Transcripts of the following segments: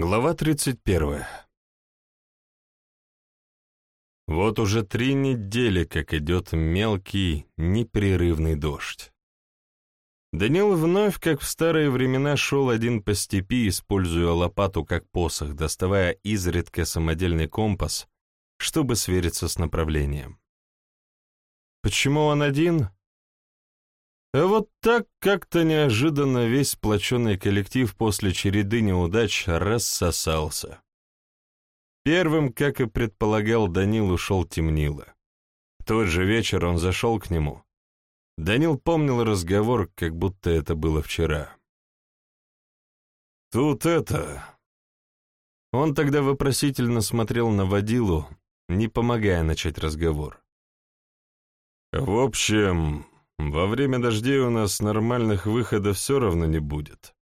Глава 31. Вот уже три недели, как идет мелкий, непрерывный дождь. Данил вновь, как в старые времена, шел один по степи, используя лопату как посох, доставая изредка самодельный компас, чтобы свериться с направлением. Почему он один? А вот так как-то неожиданно весь сплоченный коллектив после череды неудач рассосался. Первым, как и предполагал Данил, ушел темнило. В тот же вечер он зашел к нему. Данил помнил разговор, как будто это было вчера. «Тут это...» Он тогда вопросительно смотрел на водилу, не помогая начать разговор. «В общем, во время дождей у нас нормальных выходов все равно не будет.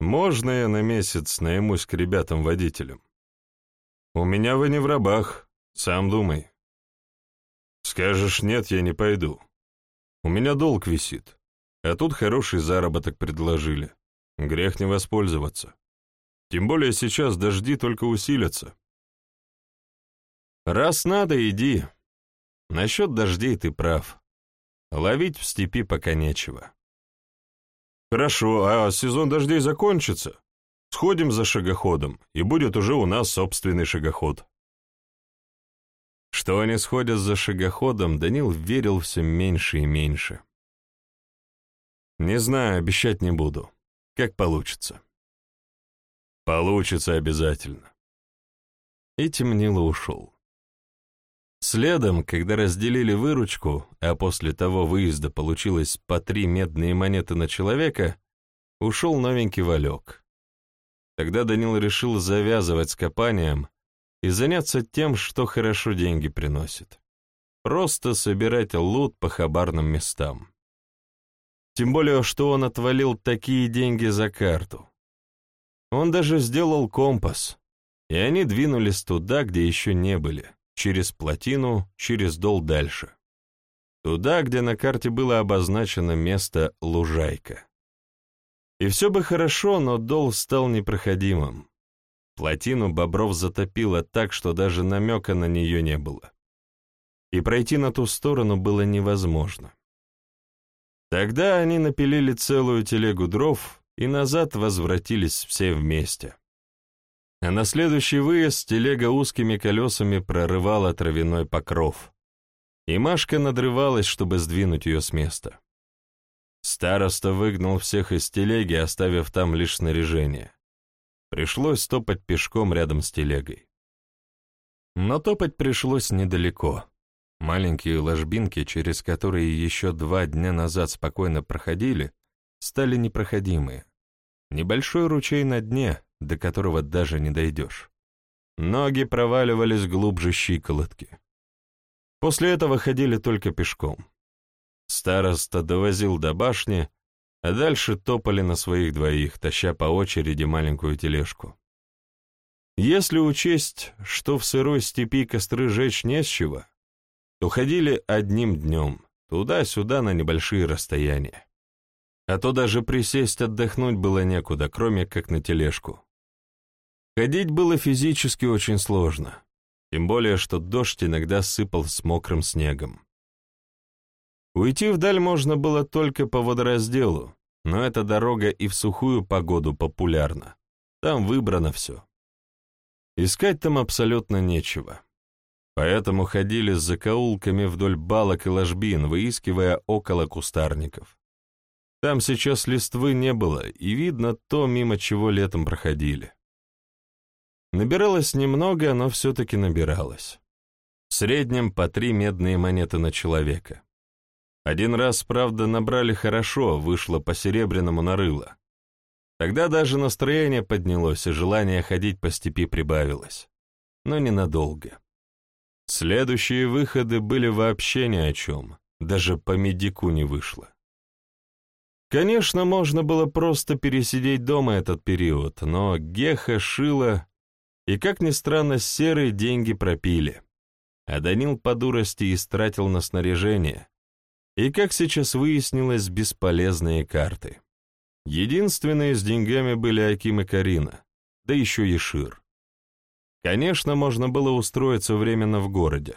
Можно я на месяц наймусь к ребятам-водителям? У меня вы не в рабах, сам думай. Скажешь нет, я не пойду. У меня долг висит, а тут хороший заработок предложили. Грех не воспользоваться. Тем более сейчас дожди только усилятся. Раз надо, иди. Насчет дождей ты прав. Ловить в степи пока нечего. Хорошо, а сезон дождей закончится. Сходим за шагоходом, и будет уже у нас собственный шагоход. Что они сходят за шагоходом, Данил верил все меньше и меньше. Не знаю, обещать не буду. Как получится. Получится обязательно. И темнило ушел. Следом, когда разделили выручку, а после того выезда получилось по три медные монеты на человека, ушел новенький Валек. Тогда Данил решил завязывать с копанием и заняться тем, что хорошо деньги приносит. Просто собирать лут по хабарным местам. Тем более, что он отвалил такие деньги за карту. Он даже сделал компас, и они двинулись туда, где еще не были через плотину, через дол дальше. Туда, где на карте было обозначено место Лужайка. И все бы хорошо, но дол стал непроходимым. Плотину Бобров затопило так, что даже намека на нее не было. И пройти на ту сторону было невозможно. Тогда они напилили целую телегу дров и назад возвратились все вместе а на следующий выезд телега узкими колесами прорывала травяной покров, и Машка надрывалась, чтобы сдвинуть ее с места. Староста выгнал всех из телеги, оставив там лишь снаряжение. Пришлось топать пешком рядом с телегой. Но топать пришлось недалеко. Маленькие ложбинки, через которые еще два дня назад спокойно проходили, стали непроходимые. Небольшой ручей на дне, до которого даже не дойдешь. Ноги проваливались глубже щиколотки. После этого ходили только пешком. Староста довозил до башни, а дальше топали на своих двоих, таща по очереди маленькую тележку. Если учесть, что в сырой степи костры жечь не с чего, то ходили одним днем, туда-сюда на небольшие расстояния. А то даже присесть отдохнуть было некуда, кроме как на тележку. Ходить было физически очень сложно, тем более, что дождь иногда сыпал с мокрым снегом. Уйти вдаль можно было только по водоразделу, но эта дорога и в сухую погоду популярна. Там выбрано все. Искать там абсолютно нечего. Поэтому ходили с закоулками вдоль балок и ложбин, выискивая около кустарников. Там сейчас листвы не было, и видно то, мимо чего летом проходили. Набиралось немного, но все-таки набиралось. В среднем по три медные монеты на человека. Один раз, правда, набрали хорошо, вышло по серебряному нарыло. Тогда даже настроение поднялось, и желание ходить по степи прибавилось. Но ненадолго. Следующие выходы были вообще ни о чем, даже по медику не вышло. Конечно, можно было просто пересидеть дома этот период, но Геха шила и, как ни странно, серые деньги пропили. А Данил по дурости истратил на снаряжение. И, как сейчас выяснилось, бесполезные карты. Единственные с деньгами были Аким и Карина, да еще Ешир. Конечно, можно было устроиться временно в городе,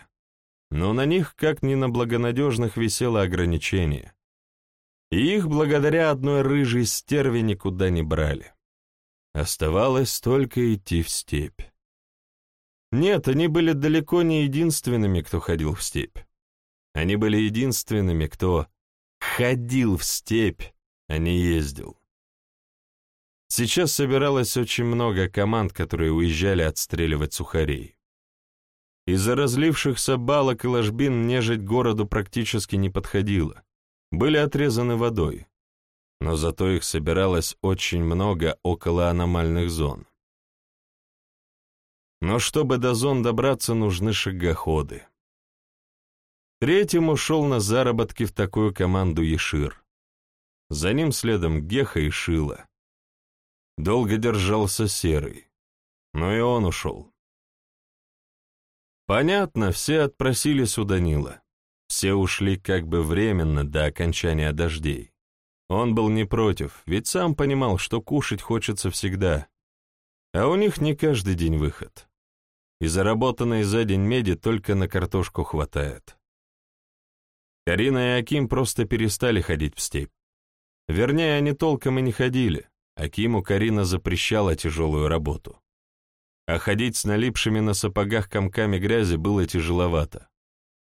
но на них, как ни на благонадежных, висело ограничение. И их благодаря одной рыжей стерве никуда не брали. Оставалось только идти в степь. Нет, они были далеко не единственными, кто ходил в степь. Они были единственными, кто ходил в степь, а не ездил. Сейчас собиралось очень много команд, которые уезжали отстреливать сухарей. Из-за разлившихся балок и ложбин нежить городу практически не подходила, были отрезаны водой, но зато их собиралось очень много около аномальных зон. Но чтобы до зон добраться, нужны шагоходы. Третьим ушел на заработки в такую команду Ешир. За ним следом Геха и Шила. Долго держался Серый, но и он ушел. Понятно, все отпросились у Данила. Все ушли как бы временно до окончания дождей. Он был не против, ведь сам понимал, что кушать хочется всегда. А у них не каждый день выход и заработанной за день меди только на картошку хватает. Карина и Аким просто перестали ходить в степь. Вернее, они толком и не ходили. Акиму Карина запрещала тяжелую работу. А ходить с налипшими на сапогах комками грязи было тяжеловато.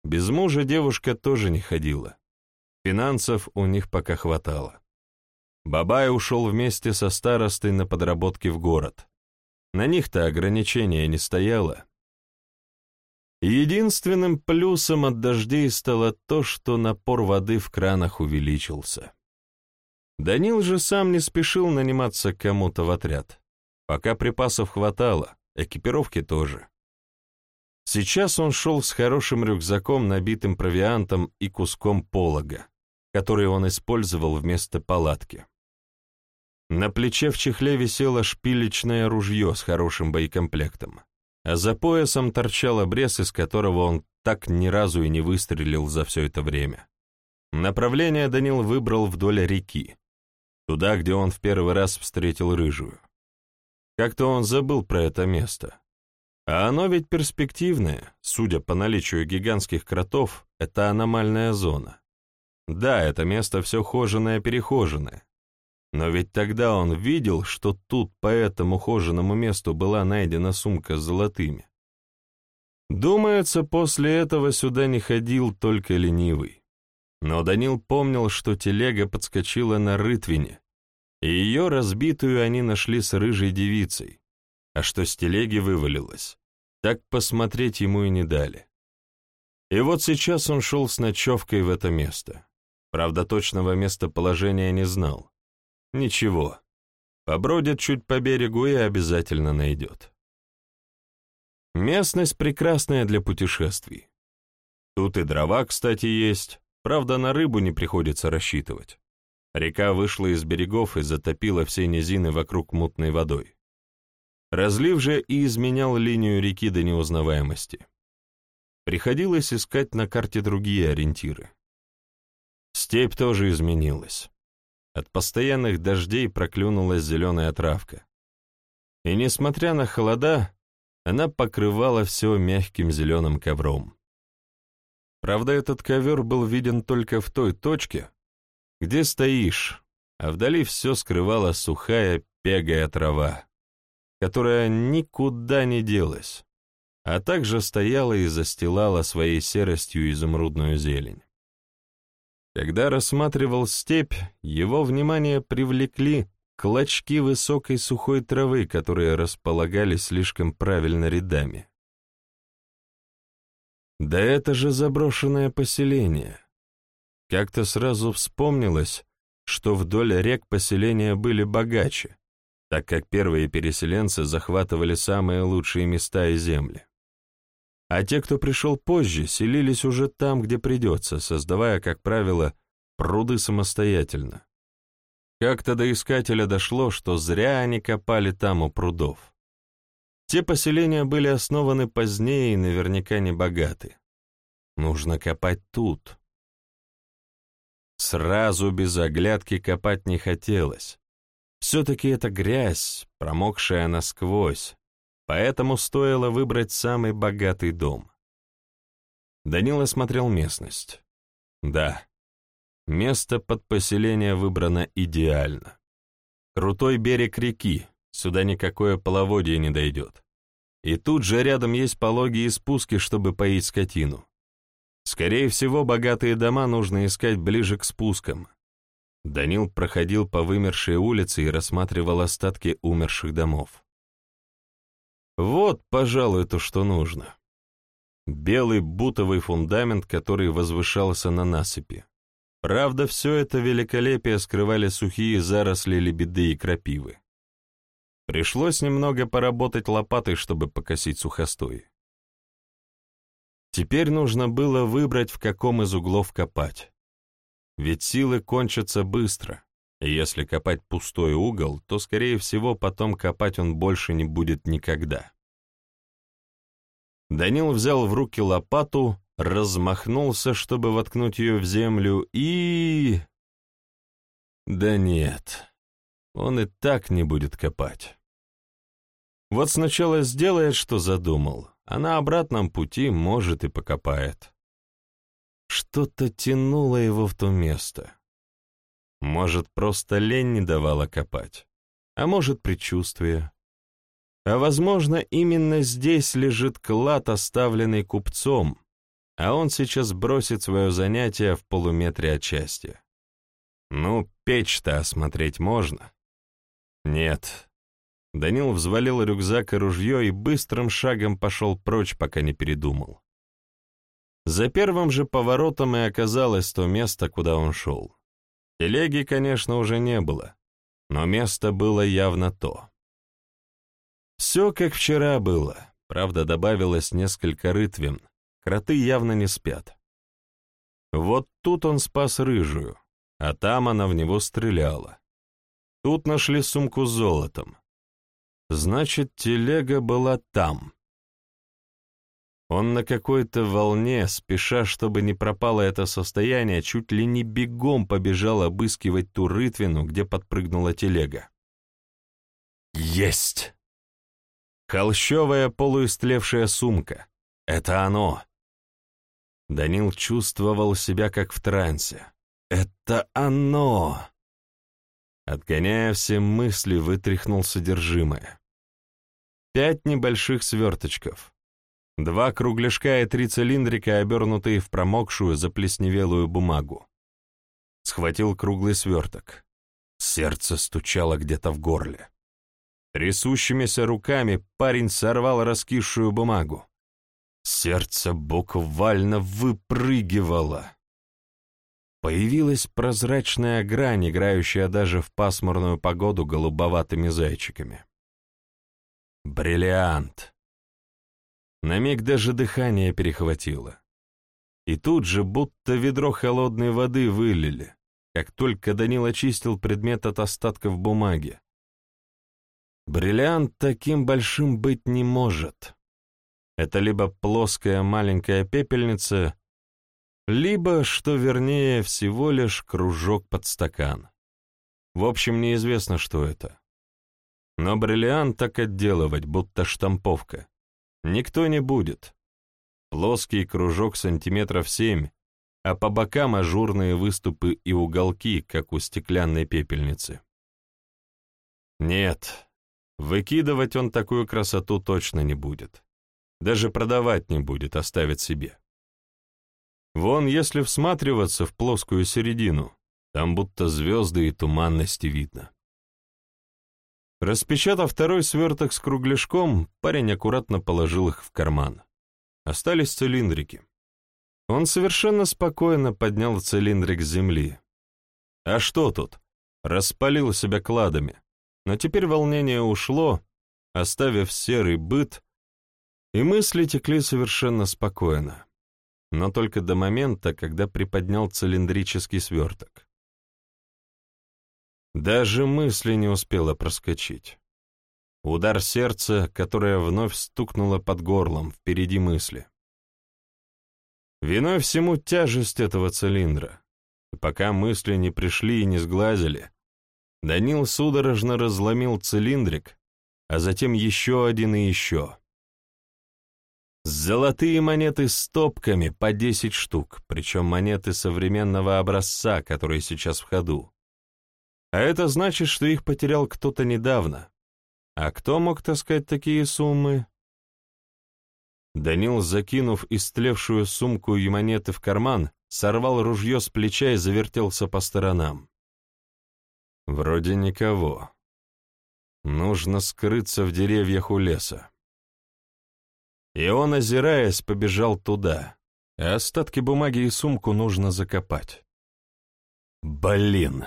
Без мужа девушка тоже не ходила. Финансов у них пока хватало. Бабай ушел вместе со старостой на подработки в город. На них-то ограничения не стояло. Единственным плюсом от дождей стало то, что напор воды в кранах увеличился. Данил же сам не спешил наниматься кому-то в отряд. Пока припасов хватало, экипировки тоже. Сейчас он шел с хорошим рюкзаком, набитым провиантом и куском полога, который он использовал вместо палатки. На плече в чехле висело шпилечное ружье с хорошим боекомплектом, а за поясом торчал обрез, из которого он так ни разу и не выстрелил за все это время. Направление Данил выбрал вдоль реки, туда, где он в первый раз встретил рыжую. Как-то он забыл про это место. А оно ведь перспективное, судя по наличию гигантских кротов, это аномальная зона. Да, это место все хоженое-перехоженное, но ведь тогда он видел, что тут по этому ухоженному месту была найдена сумка с золотыми. Думается, после этого сюда не ходил только ленивый. Но Данил помнил, что телега подскочила на рытвине, и ее разбитую они нашли с рыжей девицей, а что с телеги вывалилось, так посмотреть ему и не дали. И вот сейчас он шел с ночевкой в это место. Правда, точного местоположения не знал. Ничего, побродит чуть по берегу и обязательно найдет. Местность прекрасная для путешествий. Тут и дрова, кстати, есть, правда, на рыбу не приходится рассчитывать. Река вышла из берегов и затопила все низины вокруг мутной водой. Разлив же и изменял линию реки до неузнаваемости. Приходилось искать на карте другие ориентиры. Степь тоже изменилась. От постоянных дождей проклюнулась зеленая травка. И, несмотря на холода, она покрывала все мягким зеленым ковром. Правда, этот ковер был виден только в той точке, где стоишь, а вдали все скрывала сухая пегая трава, которая никуда не делась, а также стояла и застилала своей серостью изумрудную зелень. Когда рассматривал степь, его внимание привлекли клочки высокой сухой травы, которые располагались слишком правильно рядами. Да это же заброшенное поселение. Как-то сразу вспомнилось, что вдоль рек поселения были богаче, так как первые переселенцы захватывали самые лучшие места и земли а те, кто пришел позже, селились уже там, где придется, создавая, как правило, пруды самостоятельно. Как-то до искателя дошло, что зря они копали там у прудов. Те поселения были основаны позднее и наверняка не богаты. Нужно копать тут. Сразу без оглядки копать не хотелось. Все-таки это грязь, промокшая насквозь, поэтому стоило выбрать самый богатый дом. Данила смотрел местность. Да, место под поселение выбрано идеально. Крутой берег реки, сюда никакое половодье не дойдет. И тут же рядом есть пологие спуски, чтобы поить скотину. Скорее всего, богатые дома нужно искать ближе к спускам. Данил проходил по вымершей улице и рассматривал остатки умерших домов. Вот, пожалуй, то, что нужно. Белый бутовый фундамент, который возвышался на насыпи. Правда, все это великолепие скрывали сухие заросли лебеды и крапивы. Пришлось немного поработать лопатой, чтобы покосить сухостой. Теперь нужно было выбрать, в каком из углов копать. Ведь силы кончатся быстро, и если копать пустой угол, то, скорее всего, потом копать он больше не будет никогда. Данил взял в руки лопату, размахнулся, чтобы воткнуть ее в землю, и... Да нет, он и так не будет копать. Вот сначала сделает, что задумал, а на обратном пути, может, и покопает. Что-то тянуло его в то место. Может, просто лень не давала копать, а может, предчувствие. А возможно, именно здесь лежит клад, оставленный купцом, а он сейчас бросит свое занятие в полуметре от счастья. Ну, печь-то осмотреть можно. Нет, Данил взвалил рюкзак и ружье и быстрым шагом пошел прочь, пока не передумал. За первым же поворотом и оказалось то место, куда он шел. Телеги, конечно, уже не было, но место было явно то. Все как вчера было, правда, добавилось несколько рытвин, кроты явно не спят. Вот тут он спас рыжую, а там она в него стреляла. Тут нашли сумку с золотом. Значит, телега была там. Он на какой-то волне, спеша, чтобы не пропало это состояние, чуть ли не бегом побежал обыскивать ту рытвину, где подпрыгнула телега. Есть! Холщовая полуистлевшая сумка. Это оно. Данил чувствовал себя как в трансе. Это оно! Отгоняя все мысли, вытряхнул содержимое. Пять небольших сверточков. Два кругляшка и три цилиндрика, обернутые в промокшую, заплесневелую бумагу. Схватил круглый сверток. Сердце стучало где-то в горле. Трясущимися руками парень сорвал раскисшую бумагу. Сердце буквально выпрыгивало. Появилась прозрачная грань, играющая даже в пасмурную погоду голубоватыми зайчиками. Бриллиант. На миг даже дыхание перехватило. И тут же будто ведро холодной воды вылили, как только Данил очистил предмет от остатков бумаги. Бриллиант таким большим быть не может. Это либо плоская маленькая пепельница, либо, что вернее, всего лишь кружок под стакан. В общем, неизвестно, что это. Но бриллиант так отделывать, будто штамповка. Никто не будет. Плоский кружок сантиметров семь, а по бокам ажурные выступы и уголки, как у стеклянной пепельницы. Нет, выкидывать он такую красоту точно не будет. Даже продавать не будет, оставит себе. Вон, если всматриваться в плоскую середину, там будто звезды и туманности видно. Распечатав второй сверток с кругляшком, парень аккуратно положил их в карман. Остались цилиндрики. Он совершенно спокойно поднял цилиндрик с земли. А что тут? Распалил себя кладами. Но теперь волнение ушло, оставив серый быт, и мысли текли совершенно спокойно. Но только до момента, когда приподнял цилиндрический сверток. Даже мысли не успела проскочить. Удар сердца, которое вновь стукнуло под горлом, впереди мысли. Виной всему тяжесть этого цилиндра. И пока мысли не пришли и не сглазили, Данил судорожно разломил цилиндрик, а затем еще один и еще. Золотые монеты с топками по 10 штук, причем монеты современного образца, которые сейчас в ходу. А это значит, что их потерял кто-то недавно. А кто мог таскать такие суммы? Данил, закинув истлевшую сумку и монеты в карман, сорвал ружье с плеча и завертелся по сторонам. Вроде никого. Нужно скрыться в деревьях у леса. И он, озираясь, побежал туда, остатки бумаги и сумку нужно закопать. Блин!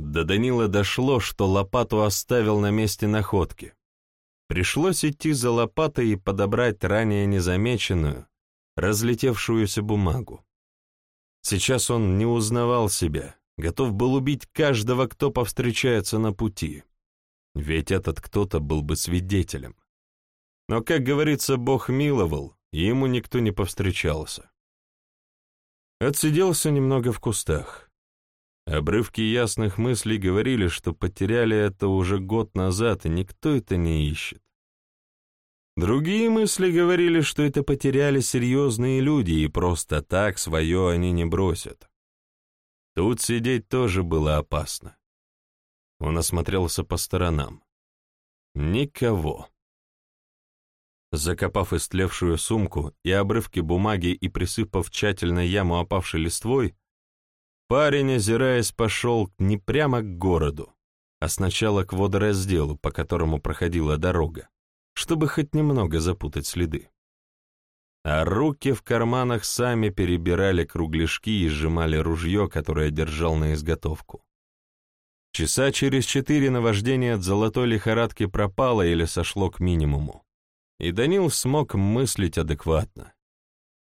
До Данила дошло, что лопату оставил на месте находки. Пришлось идти за лопатой и подобрать ранее незамеченную, разлетевшуюся бумагу. Сейчас он не узнавал себя, готов был убить каждого, кто повстречается на пути. Ведь этот кто-то был бы свидетелем. Но, как говорится, Бог миловал, и ему никто не повстречался. Отсиделся немного в кустах. Обрывки ясных мыслей говорили, что потеряли это уже год назад, и никто это не ищет. Другие мысли говорили, что это потеряли серьезные люди, и просто так свое они не бросят. Тут сидеть тоже было опасно. Он осмотрелся по сторонам. Никого. Закопав истлевшую сумку и обрывки бумаги и присыпав тщательно яму опавшей листвой, парень, озираясь, пошел не прямо к городу, а сначала к водоразделу, по которому проходила дорога, чтобы хоть немного запутать следы. А руки в карманах сами перебирали кругляшки и сжимали ружье, которое держал на изготовку. Часа через четыре наваждение от золотой лихорадки пропало или сошло к минимуму и Данил смог мыслить адекватно.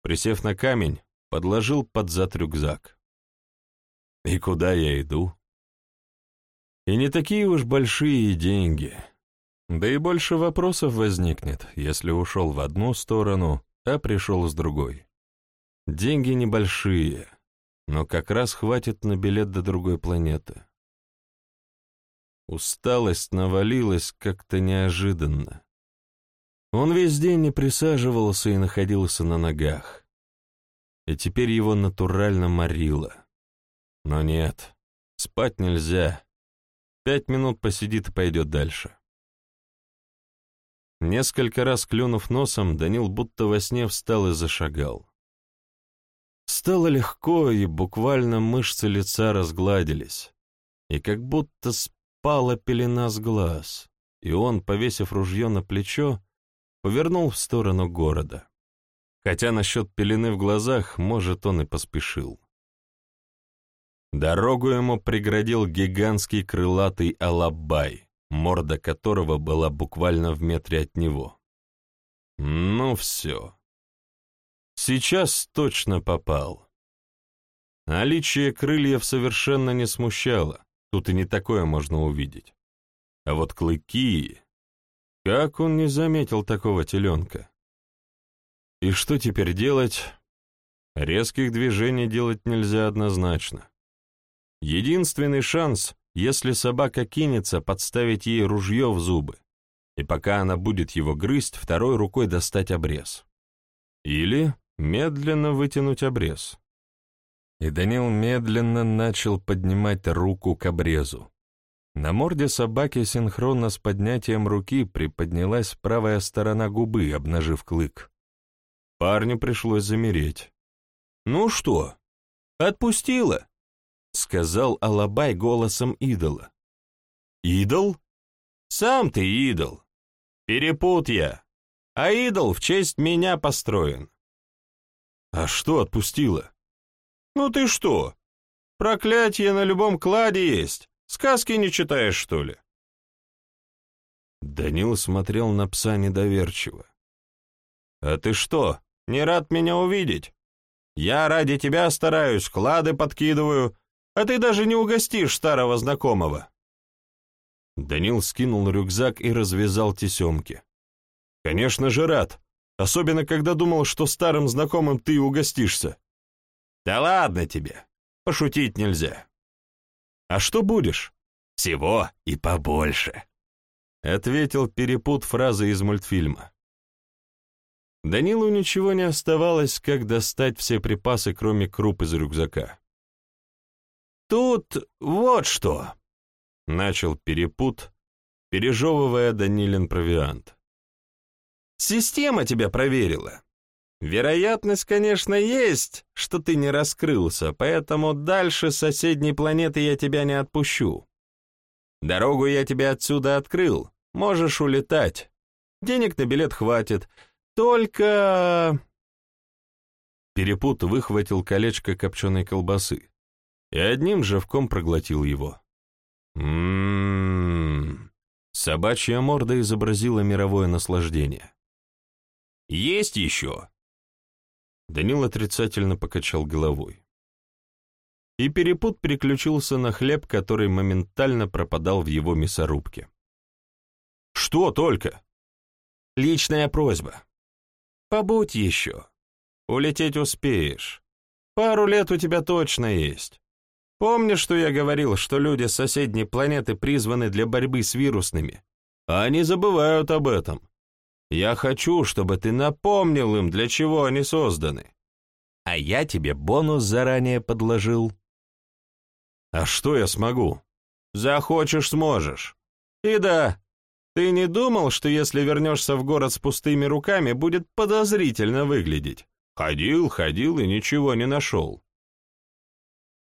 Присев на камень, подложил под зад рюкзак. И куда я иду? И не такие уж большие деньги. Да и больше вопросов возникнет, если ушел в одну сторону, а пришел с другой. Деньги небольшие, но как раз хватит на билет до другой планеты. Усталость навалилась как-то неожиданно. Он весь день не присаживался и находился на ногах. И теперь его натурально морило. Но нет, спать нельзя. Пять минут посидит и пойдет дальше. Несколько раз клюнув носом, Данил будто во сне встал и зашагал. Стало легко, и буквально мышцы лица разгладились, и как будто спала пелена с глаз, и он, повесив ружье на плечо, повернул в сторону города. Хотя насчет пелены в глазах, может, он и поспешил. Дорогу ему преградил гигантский крылатый алабай, морда которого была буквально в метре от него. Ну все. Сейчас точно попал. Наличие крыльев совершенно не смущало, тут и не такое можно увидеть. А вот клыки... Как он не заметил такого теленка? И что теперь делать? Резких движений делать нельзя однозначно. Единственный шанс, если собака кинется, подставить ей ружье в зубы, и пока она будет его грызть, второй рукой достать обрез. Или медленно вытянуть обрез. И Данил медленно начал поднимать руку к обрезу. На морде собаки синхронно с поднятием руки приподнялась правая сторона губы, обнажив клык. Парню пришлось замереть. «Ну что, отпустила?» — сказал Алабай голосом идола. «Идол? Сам ты идол. Перепут я. А идол в честь меня построен». «А что отпустила?» «Ну ты что? Проклятие на любом кладе есть. Сказки не читаешь, что ли?» Данил смотрел на пса недоверчиво. «А ты что, не рад меня увидеть? Я ради тебя стараюсь, клады подкидываю, а ты даже не угостишь старого знакомого». Данил скинул рюкзак и развязал тесемки. «Конечно же рад, особенно когда думал, что старым знакомым ты угостишься». «Да ладно тебе, пошутить нельзя». «А что будешь? Всего и побольше», — ответил перепут фразы из мультфильма. Данилу ничего не оставалось, как достать все припасы, кроме круп из рюкзака. «Тут вот что!» — начал перепут, пережевывая Данилин провиант. «Система тебя проверила. Вероятность, конечно, есть, что ты не раскрылся, поэтому дальше соседней планеты я тебя не отпущу. Дорогу я тебе отсюда открыл, можешь улетать. Денег на билет хватит, только...» Перепут выхватил колечко копченой колбасы и одним живком проглотил его. Ммм... Собачья морда изобразила мировое наслаждение. «Есть еще?» Данил отрицательно покачал головой. И перепут переключился на хлеб, который моментально пропадал в его мясорубке. «Что только?» «Личная просьба. Побудь еще. Улететь успеешь. Пару лет у тебя точно есть. Помнишь, что я говорил, что люди с соседней планеты призваны для борьбы с вирусными? Они забывают об этом. Я хочу, чтобы ты напомнил им, для чего они созданы. А я тебе бонус заранее подложил. А что я смогу? Захочешь — сможешь. И да, ты не думал, что если вернешься в город с пустыми руками, будет подозрительно выглядеть? Ходил, ходил и ничего не нашел.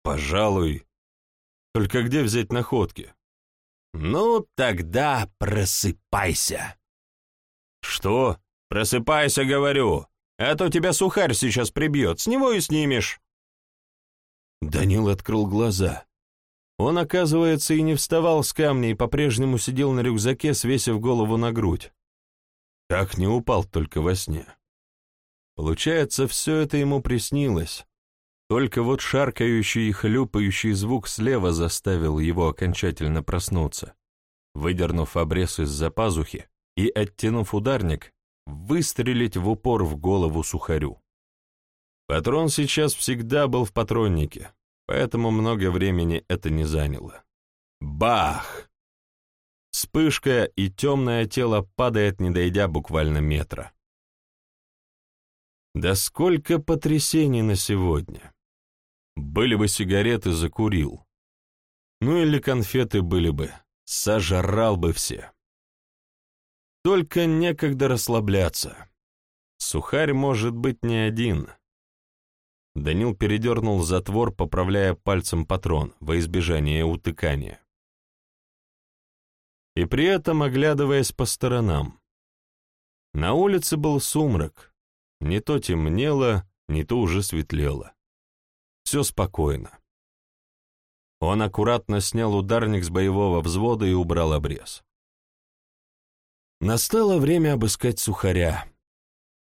Пожалуй. Только где взять находки? Ну, тогда просыпайся. Что? Просыпайся, говорю. А то тебя сухарь сейчас прибьет, с него и снимешь. Данил открыл глаза. Он, оказывается, и не вставал с камня и по-прежнему сидел на рюкзаке, свесив голову на грудь. Как не упал только во сне. Получается, все это ему приснилось. Только вот шаркающий и хлюпающий звук слева заставил его окончательно проснуться. Выдернув обрез из-за пазухи и, оттянув ударник, выстрелить в упор в голову сухарю. Патрон сейчас всегда был в патроннике, поэтому много времени это не заняло. Бах! Вспышка, и темное тело падает, не дойдя буквально метра. Да сколько потрясений на сегодня! Были бы сигареты, закурил. Ну или конфеты были бы, сожрал бы все. Только некогда расслабляться. Сухарь может быть не один — Данил передернул затвор, поправляя пальцем патрон во избежание утыкания. И при этом оглядываясь по сторонам. На улице был сумрак. Не то темнело, не то уже светлело. Все спокойно. Он аккуратно снял ударник с боевого взвода и убрал обрез. Настало время обыскать сухаря,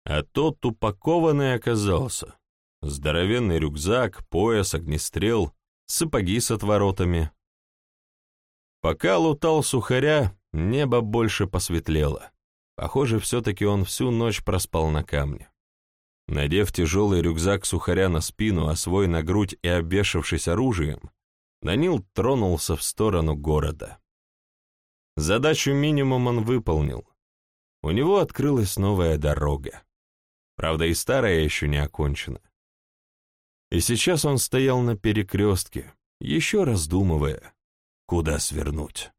а тот упакованный оказался. Здоровенный рюкзак, пояс, огнестрел, сапоги с отворотами. Пока лутал сухаря, небо больше посветлело. Похоже, все-таки он всю ночь проспал на камне. Надев тяжелый рюкзак сухаря на спину, а свой на грудь и обвешавшись оружием, Данил тронулся в сторону города. Задачу минимум он выполнил. У него открылась новая дорога. Правда, и старая еще не окончена. И сейчас он стоял на перекрестке, еще раздумывая, куда свернуть.